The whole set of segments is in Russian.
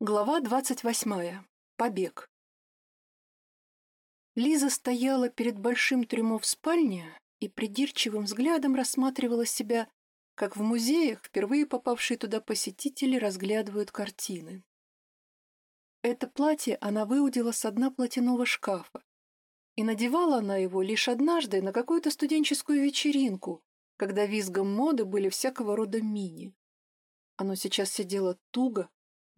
Глава двадцать восьмая. Побег. Лиза стояла перед большим трюмо в спальне и придирчивым взглядом рассматривала себя, как в музеях впервые попавшие туда посетители разглядывают картины. Это платье она выудила с дна платяного шкафа, и надевала она его лишь однажды на какую-то студенческую вечеринку, когда визгом моды были всякого рода мини. Оно сейчас сидело туго,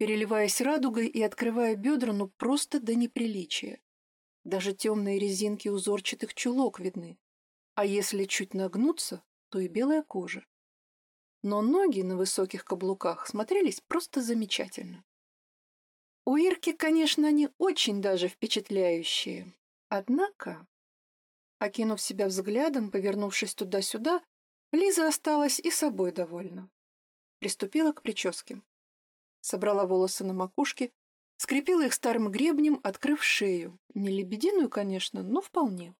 переливаясь радугой и открывая бедра, ну просто до неприличия. Даже темные резинки узорчатых чулок видны. А если чуть нагнуться, то и белая кожа. Но ноги на высоких каблуках смотрелись просто замечательно. У Ирки, конечно, они очень даже впечатляющие. Однако, окинув себя взглядом, повернувшись туда-сюда, Лиза осталась и собой довольна. Приступила к прическе собрала волосы на макушке, скрепила их старым гребнем, открыв шею. Не лебединую, конечно, но вполне.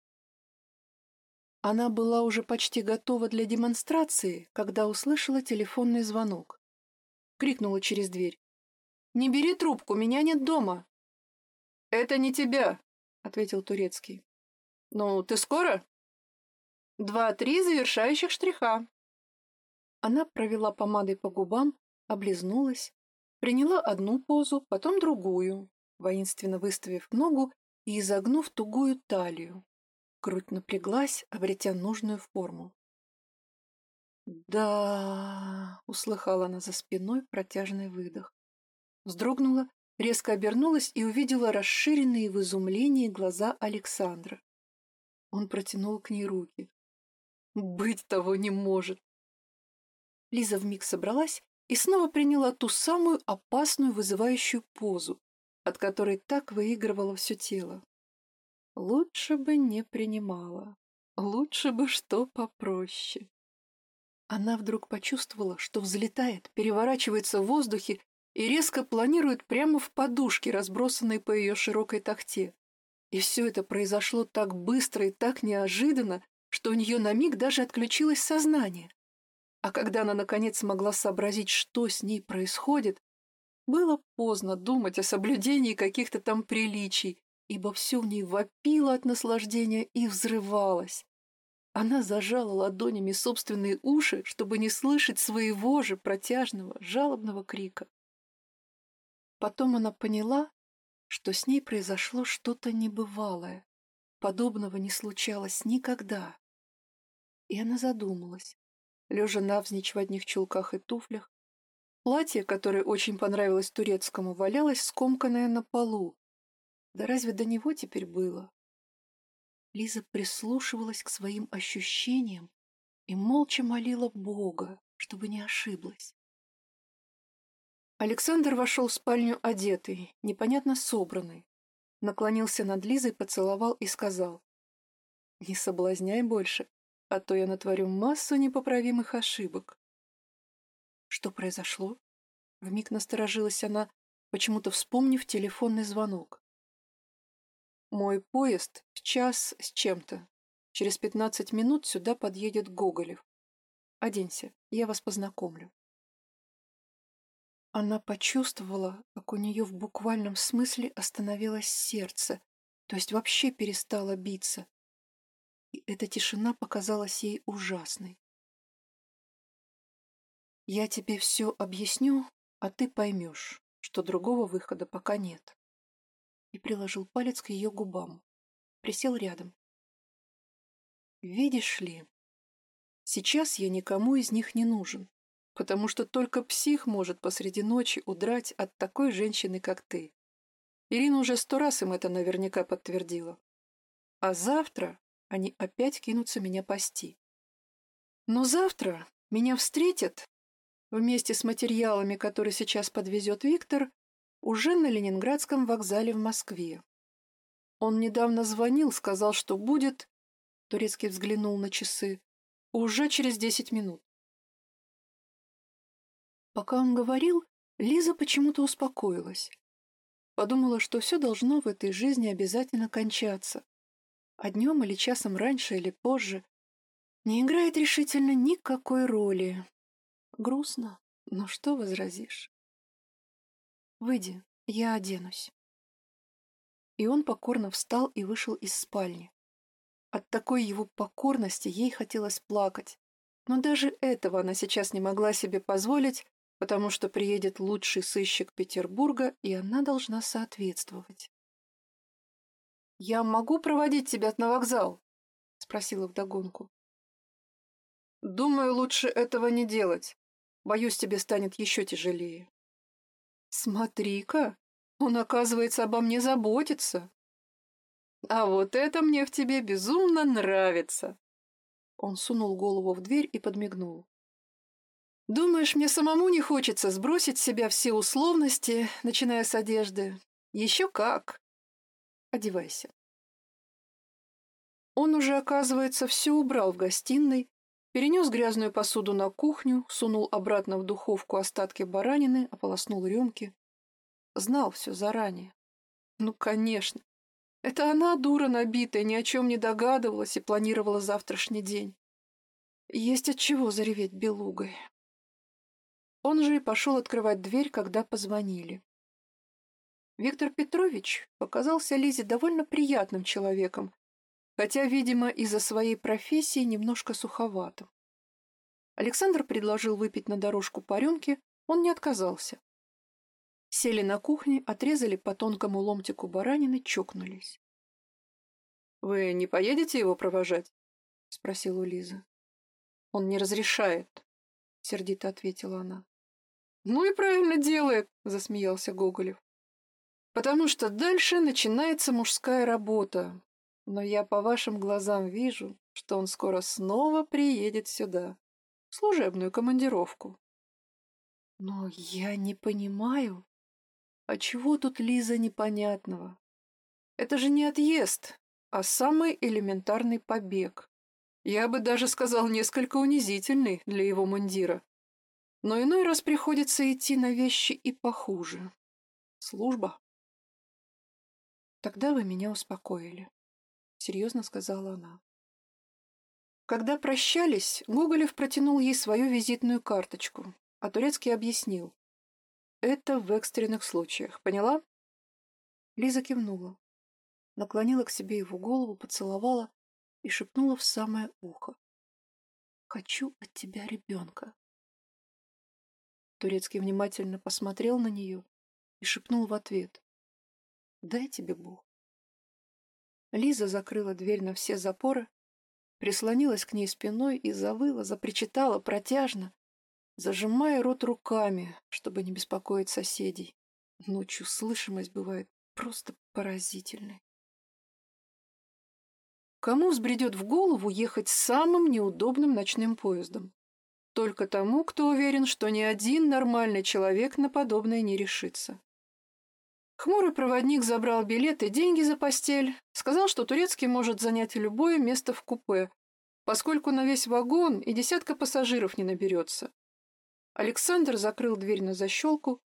Она была уже почти готова для демонстрации, когда услышала телефонный звонок. Крикнула через дверь. «Не бери трубку, меня нет дома!» «Это не тебя», — ответил Турецкий. «Ну, ты скоро?» «Два-три завершающих штриха». Она провела помадой по губам, облизнулась, Приняла одну позу, потом другую, воинственно выставив ногу и изогнув тугую талию. Грудь напряглась, обретя нужную форму. «Да...» — услыхала она за спиной протяжный выдох. Вздрогнула, резко обернулась и увидела расширенные в изумлении глаза Александра. Он протянул к ней руки. «Быть того не может!» Лиза вмиг собралась и снова приняла ту самую опасную вызывающую позу, от которой так выигрывало все тело. Лучше бы не принимала. Лучше бы что попроще. Она вдруг почувствовала, что взлетает, переворачивается в воздухе и резко планирует прямо в подушке, разбросанной по ее широкой тахте. И все это произошло так быстро и так неожиданно, что у нее на миг даже отключилось сознание. А когда она, наконец, смогла сообразить, что с ней происходит, было поздно думать о соблюдении каких-то там приличий, ибо все в ней вопило от наслаждения и взрывалось. Она зажала ладонями собственные уши, чтобы не слышать своего же протяжного, жалобного крика. Потом она поняла, что с ней произошло что-то небывалое. Подобного не случалось никогда. И она задумалась, лежа навзничь в одних чулках и туфлях. Платье, которое очень понравилось турецкому, валялось скомканное на полу. Да разве до него теперь было? Лиза прислушивалась к своим ощущениям и молча молила Бога, чтобы не ошиблась. Александр вошел в спальню одетый, непонятно собранный. Наклонился над Лизой, поцеловал и сказал. «Не соблазняй больше а то я натворю массу непоправимых ошибок. Что произошло? Вмиг насторожилась она, почему-то вспомнив телефонный звонок. Мой поезд в час с чем-то. Через пятнадцать минут сюда подъедет Гоголев. Оденься, я вас познакомлю. Она почувствовала, как у нее в буквальном смысле остановилось сердце, то есть вообще перестало биться, и эта тишина показалась ей ужасной. «Я тебе все объясню, а ты поймешь, что другого выхода пока нет». И приложил палец к ее губам. Присел рядом. «Видишь ли, сейчас я никому из них не нужен, потому что только псих может посреди ночи удрать от такой женщины, как ты. Ирина уже сто раз им это наверняка подтвердила. А завтра они опять кинутся меня пасти. Но завтра меня встретят вместе с материалами, которые сейчас подвезет Виктор, уже на Ленинградском вокзале в Москве. Он недавно звонил, сказал, что будет... Турецкий взглянул на часы. Уже через десять минут. Пока он говорил, Лиза почему-то успокоилась. Подумала, что все должно в этой жизни обязательно кончаться а днем или часом раньше или позже, не играет решительно никакой роли. Грустно, но что возразишь? «Выйди», Я оденусь. И он покорно встал и вышел из спальни. От такой его покорности ей хотелось плакать. Но даже этого она сейчас не могла себе позволить, потому что приедет лучший сыщик Петербурга, и она должна соответствовать. «Я могу проводить тебя на вокзал?» — спросила вдогонку. «Думаю, лучше этого не делать. Боюсь, тебе станет еще тяжелее». «Смотри-ка, он, оказывается, обо мне заботится». «А вот это мне в тебе безумно нравится!» Он сунул голову в дверь и подмигнул. «Думаешь, мне самому не хочется сбросить с себя все условности, начиная с одежды? Еще как! Одевайся». Он уже, оказывается, все убрал в гостиной, перенес грязную посуду на кухню, сунул обратно в духовку остатки баранины, ополоснул рюмки. Знал все заранее. Ну, конечно. Это она, дура набитая, ни о чем не догадывалась и планировала завтрашний день. Есть от чего зареветь белугой. Он же и пошел открывать дверь, когда позвонили. Виктор Петрович показался Лизе довольно приятным человеком, хотя, видимо, из-за своей профессии немножко суховатым. Александр предложил выпить на дорожку по рюмке, он не отказался. Сели на кухне, отрезали по тонкому ломтику баранины, чокнулись. «Вы не поедете его провожать?» — спросила Лиза. «Он не разрешает», — сердито ответила она. «Ну и правильно делает», — засмеялся Гоголев. «Потому что дальше начинается мужская работа, но я по вашим глазам вижу, что он скоро снова приедет сюда, в служебную командировку. Но я не понимаю, а чего тут Лиза непонятного? Это же не отъезд, а самый элементарный побег. Я бы даже сказал, несколько унизительный для его мундира. Но иной раз приходится идти на вещи и похуже. Служба. Тогда вы меня успокоили серьезно сказала она. Когда прощались, Гоголев протянул ей свою визитную карточку, а Турецкий объяснил. Это в экстренных случаях, поняла? Лиза кивнула, наклонила к себе его голову, поцеловала и шепнула в самое ухо. «Хочу от тебя ребенка». Турецкий внимательно посмотрел на нее и шепнул в ответ. «Дай тебе Бог». Лиза закрыла дверь на все запоры, прислонилась к ней спиной и завыла, запричитала протяжно, зажимая рот руками, чтобы не беспокоить соседей. Ночью слышимость бывает просто поразительной. Кому взбредет в голову ехать самым неудобным ночным поездом? Только тому, кто уверен, что ни один нормальный человек на подобное не решится. Хмурый проводник забрал билет и деньги за постель, сказал, что турецкий может занять любое место в купе, поскольку на весь вагон и десятка пассажиров не наберется. Александр закрыл дверь на защелку,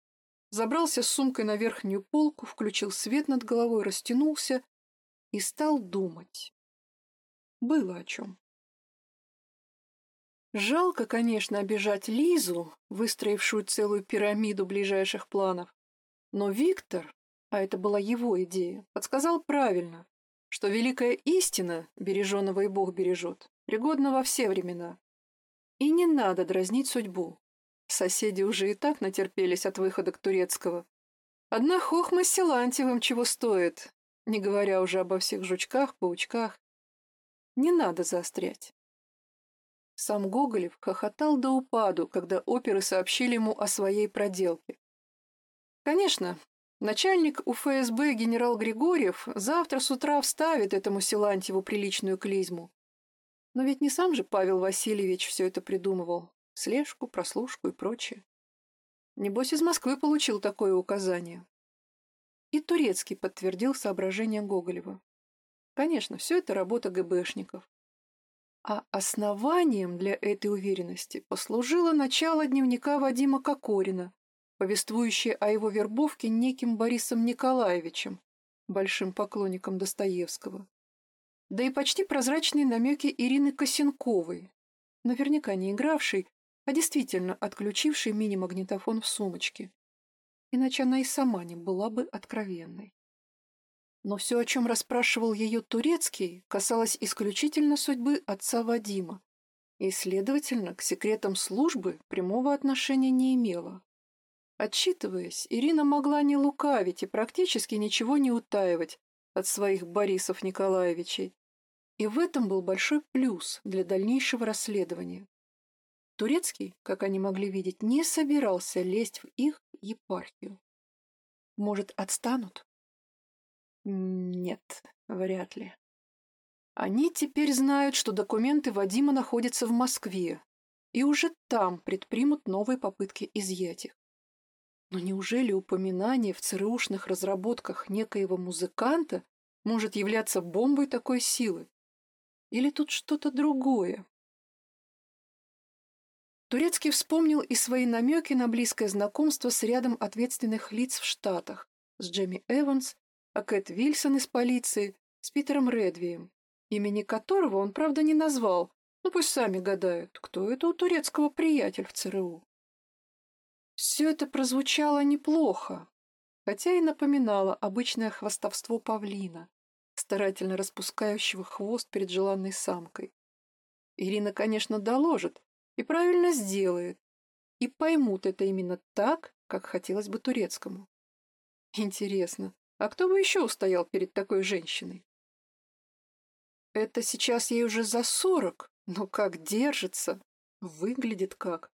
забрался с сумкой на верхнюю полку, включил свет над головой, растянулся и стал думать. Было о чем. Жалко, конечно, обижать Лизу, выстроившую целую пирамиду ближайших планов. Но Виктор а это была его идея, подсказал правильно, что великая истина, береженного и Бог бережет, пригодна во все времена. И не надо дразнить судьбу. Соседи уже и так натерпелись от выхода к турецкого. Одна хохма с Силантьевым чего стоит, не говоря уже обо всех жучках, паучках. Не надо заострять. Сам Гоголев хохотал до упаду, когда оперы сообщили ему о своей проделке. Конечно, Начальник УФСБ генерал Григорьев завтра с утра вставит этому Силантьеву приличную клизму. Но ведь не сам же Павел Васильевич все это придумывал. Слежку, прослушку и прочее. Небось, из Москвы получил такое указание. И Турецкий подтвердил соображения Гоголева. Конечно, все это работа ГБшников. А основанием для этой уверенности послужило начало дневника Вадима Кокорина, повествующее о его вербовке неким Борисом Николаевичем, большим поклонником Достоевского. Да и почти прозрачные намеки Ирины Косенковой, наверняка не игравшей, а действительно отключившей мини-магнитофон в сумочке. иначе она и сама не была бы откровенной. Но все, о чем расспрашивал ее Турецкий, касалось исключительно судьбы отца Вадима, и, следовательно, к секретам службы прямого отношения не имела. Отчитываясь, Ирина могла не лукавить и практически ничего не утаивать от своих Борисов Николаевичей, и в этом был большой плюс для дальнейшего расследования. Турецкий, как они могли видеть, не собирался лезть в их епархию. Может, отстанут? Нет, вряд ли. Они теперь знают, что документы Вадима находятся в Москве, и уже там предпримут новые попытки изъять их. Но неужели упоминание в ЦРУшных разработках некоего музыканта может являться бомбой такой силы? Или тут что-то другое? Турецкий вспомнил и свои намеки на близкое знакомство с рядом ответственных лиц в Штатах, с Джемми Эванс, а Кэт Вильсон из полиции, с Питером Редвием, имени которого он, правда, не назвал, ну пусть сами гадают, кто это у турецкого приятель в ЦРУ. Все это прозвучало неплохо, хотя и напоминало обычное хвостовство павлина, старательно распускающего хвост перед желанной самкой. Ирина, конечно, доложит и правильно сделает, и поймут это именно так, как хотелось бы турецкому. Интересно, а кто бы еще устоял перед такой женщиной? Это сейчас ей уже за сорок, но как держится, выглядит как.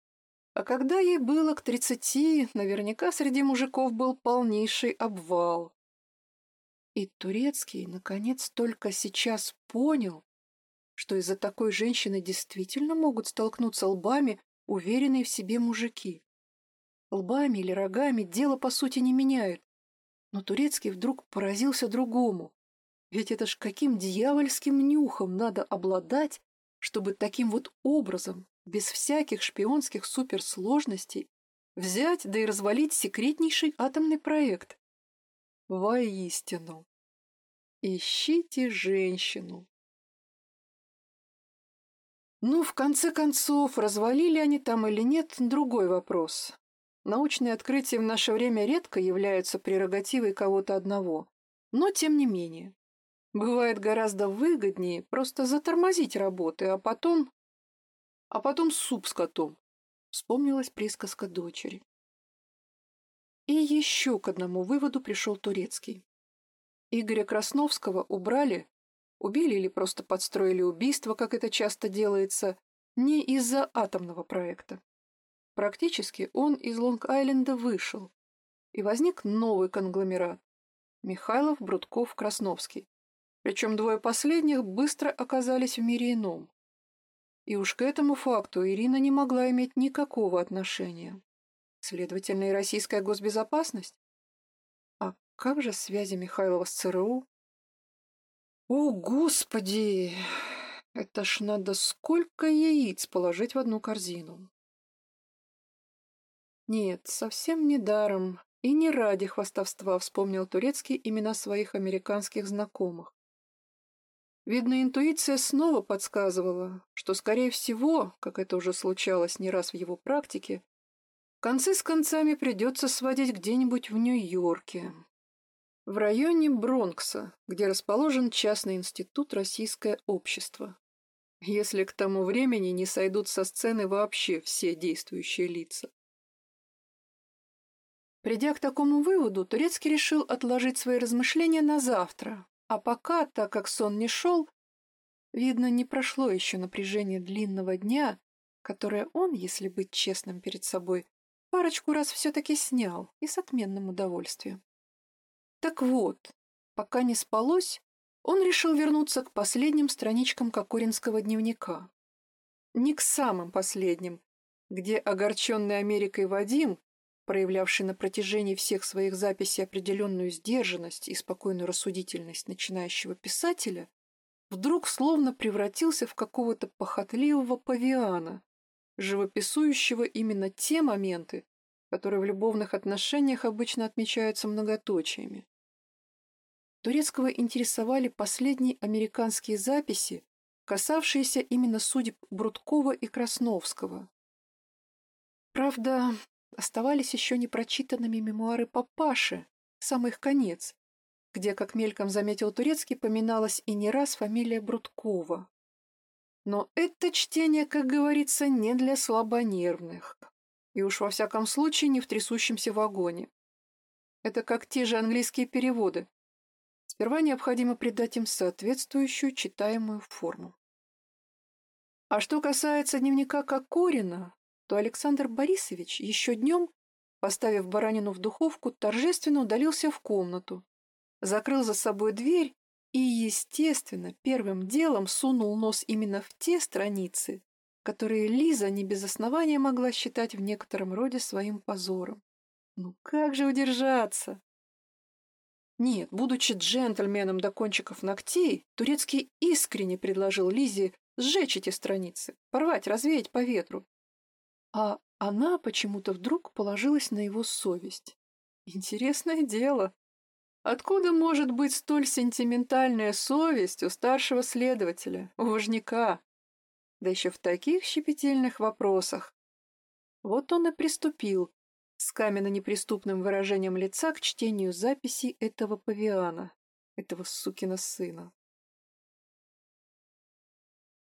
А когда ей было к тридцати, наверняка среди мужиков был полнейший обвал. И Турецкий, наконец, только сейчас понял, что из-за такой женщины действительно могут столкнуться лбами уверенные в себе мужики. Лбами или рогами дело, по сути, не меняют. Но Турецкий вдруг поразился другому. Ведь это ж каким дьявольским нюхом надо обладать, чтобы таким вот образом без всяких шпионских суперсложностей взять да и развалить секретнейший атомный проект. Воистину. Ищите женщину. Ну, в конце концов, развалили они там или нет, другой вопрос. Научные открытия в наше время редко являются прерогативой кого-то одного, но тем не менее. Бывает гораздо выгоднее просто затормозить работы, а потом а потом суп с котом. Вспомнилась присказка дочери. И еще к одному выводу пришел Турецкий. Игоря Красновского убрали, убили или просто подстроили убийство, как это часто делается, не из-за атомного проекта. Практически он из Лонг-Айленда вышел, и возник новый конгломерат – Михайлов, Брудков, Красновский. Причем двое последних быстро оказались в мире ином. И уж к этому факту Ирина не могла иметь никакого отношения. Следовательно, и российская госбезопасность? А как же связи Михайлова с ЦРУ? О, Господи! Это ж надо сколько яиц положить в одну корзину. Нет, совсем не даром и не ради хвастовства вспомнил турецкий имена своих американских знакомых. Видно, интуиция снова подсказывала, что, скорее всего, как это уже случалось не раз в его практике, концы с концами придется сводить где-нибудь в Нью-Йорке, в районе Бронкса, где расположен частный институт «Российское общество», если к тому времени не сойдут со сцены вообще все действующие лица. Придя к такому выводу, Турецкий решил отложить свои размышления на завтра, а пока, так как сон не шел, видно, не прошло еще напряжение длинного дня, которое он, если быть честным перед собой, парочку раз все-таки снял и с отменным удовольствием. Так вот, пока не спалось, он решил вернуться к последним страничкам Кокоринского дневника. Не к самым последним, где огорченный Америкой Вадим проявлявший на протяжении всех своих записей определенную сдержанность и спокойную рассудительность начинающего писателя, вдруг словно превратился в какого-то похотливого павиана, живописующего именно те моменты, которые в любовных отношениях обычно отмечаются многоточиями. Турецкого интересовали последние американские записи, касавшиеся именно судеб Брудкова и Красновского. Правда, оставались еще непрочитанными мемуары папаши, самый конец, где, как мельком заметил Турецкий, поминалась и не раз фамилия Брудкова. Но это чтение, как говорится, не для слабонервных. И уж во всяком случае не в трясущемся вагоне. Это как те же английские переводы. Сперва необходимо придать им соответствующую читаемую форму. А что касается дневника Кокорина, то Александр Борисович еще днем, поставив баранину в духовку, торжественно удалился в комнату, закрыл за собой дверь и, естественно, первым делом сунул нос именно в те страницы, которые Лиза не без основания могла считать в некотором роде своим позором. Ну как же удержаться? Нет, будучи джентльменом до кончиков ногтей, Турецкий искренне предложил Лизе сжечь эти страницы, порвать, развеять по ветру. А она почему-то вдруг положилась на его совесть. Интересное дело. Откуда может быть столь сентиментальная совесть у старшего следователя, у вожняка? Да еще в таких щепетильных вопросах. Вот он и приступил с каменно-неприступным выражением лица к чтению записей этого павиана, этого сукина сына.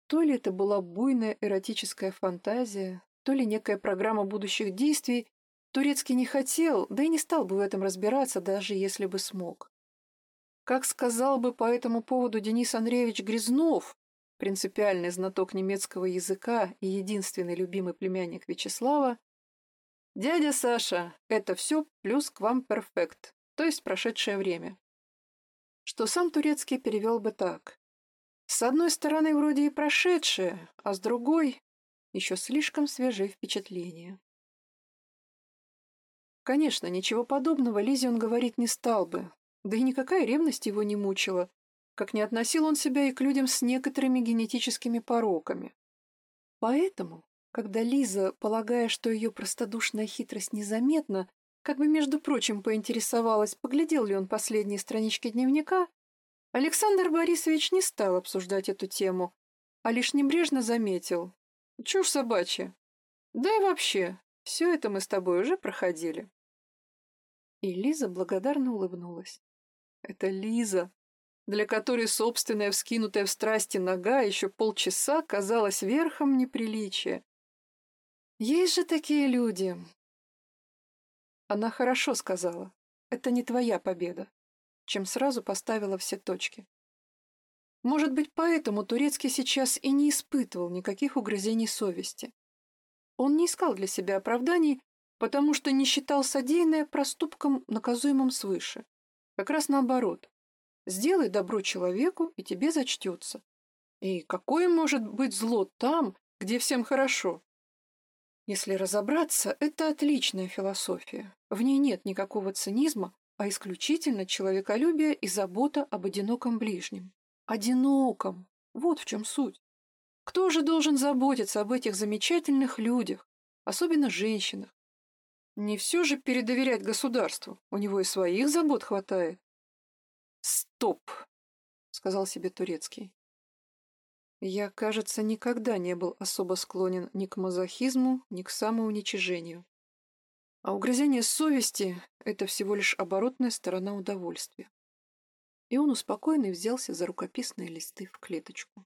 То ли это была буйная эротическая фантазия, то ли некая программа будущих действий, Турецкий не хотел, да и не стал бы в этом разбираться, даже если бы смог. Как сказал бы по этому поводу Денис Андреевич Грязнов, принципиальный знаток немецкого языка и единственный любимый племянник Вячеслава, «Дядя Саша, это все плюс к вам перфект, то есть прошедшее время». Что сам Турецкий перевел бы так. С одной стороны, вроде и прошедшее, а с другой — еще слишком свежие впечатления. Конечно, ничего подобного Лизе он говорить не стал бы, да и никакая ревность его не мучила, как не относил он себя и к людям с некоторыми генетическими пороками. Поэтому, когда Лиза, полагая, что ее простодушная хитрость незаметна, как бы, между прочим, поинтересовалась, поглядел ли он последние странички дневника, Александр Борисович не стал обсуждать эту тему, а лишь небрежно заметил. Чушь собачья. Да и вообще, все это мы с тобой уже проходили. И Лиза благодарно улыбнулась. Это Лиза, для которой собственная вскинутая в страсти нога еще полчаса казалась верхом неприличия. Есть же такие люди. Она хорошо сказала. Это не твоя победа, чем сразу поставила все точки. Может быть, поэтому Турецкий сейчас и не испытывал никаких угрызений совести. Он не искал для себя оправданий, потому что не считал содеянное проступком, наказуемым свыше. Как раз наоборот. Сделай добро человеку, и тебе зачтется. И какое может быть зло там, где всем хорошо? Если разобраться, это отличная философия. В ней нет никакого цинизма, а исключительно человеколюбие и забота об одиноком ближнем. Одиноком. Вот в чем суть. Кто же должен заботиться об этих замечательных людях, особенно женщинах, не все же передоверять государству, у него и своих забот хватает. «Стоп!» — сказал себе Турецкий. Я, кажется, никогда не был особо склонен ни к мазохизму, ни к самоуничижению. А угрызение совести — это всего лишь оборотная сторона удовольствия. И он успокоенный взялся за рукописные листы в клеточку.